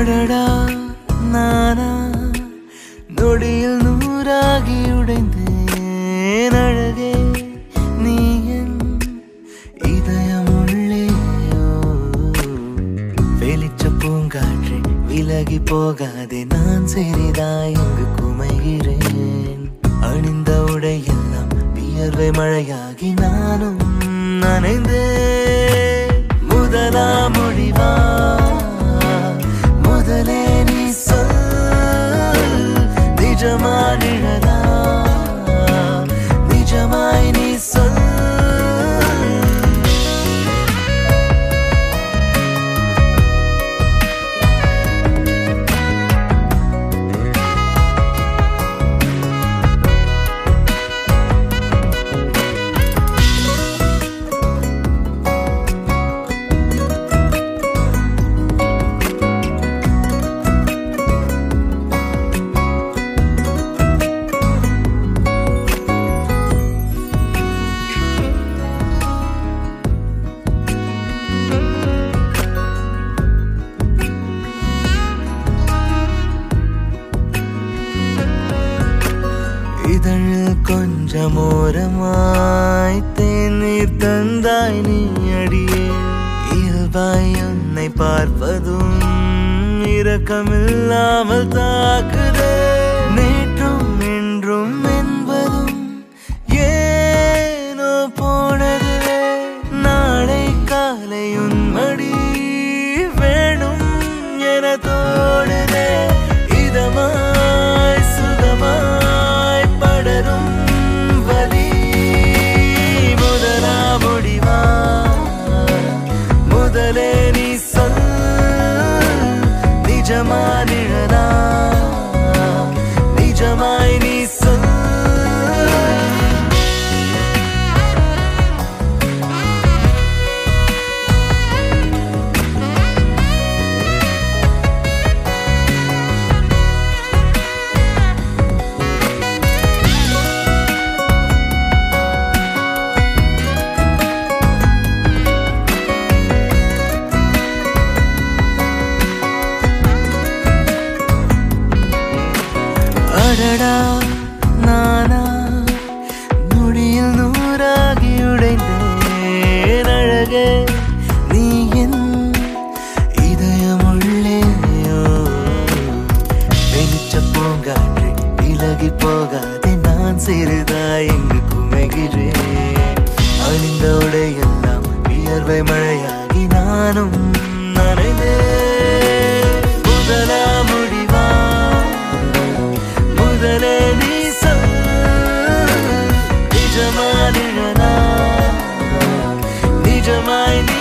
அடடா நானா? நொடியில் நூறாகி உடைந்தேன் அழகே? நீ என் இதயம் உள்ளேயோ வெளிச்ச பூங்காற்று விலகி போகாதே நான் சரிதாய் இங்கு குமைகிறேன். அணிந்த உடையெல்லாம் வியர்வை மழையாகி நானும் நனைந்தே முதலாம் முடிவா? இதழில் கொஞ்சம் ஓரமாய் தேநீர் தந்தாய் நீ அடியே இயல்பாய் உன்னை பார்ப்பதும் இரக்கமில்லாமல் தாக்கு அடடா நானா? நொடியில் நூறாகி உடைந்தேன் அழகே நீ என் இதயம் உள்ளேயோ வெளிச்ச பூங்காற்று விலகி போகாதே நான் சிறிதாய் எங்கு குமைகிறேன். அணிந்த உடையெல்லாம் வியர்வை மழையாகி நானும் நனைந்தேன். முதலா முதலே to my.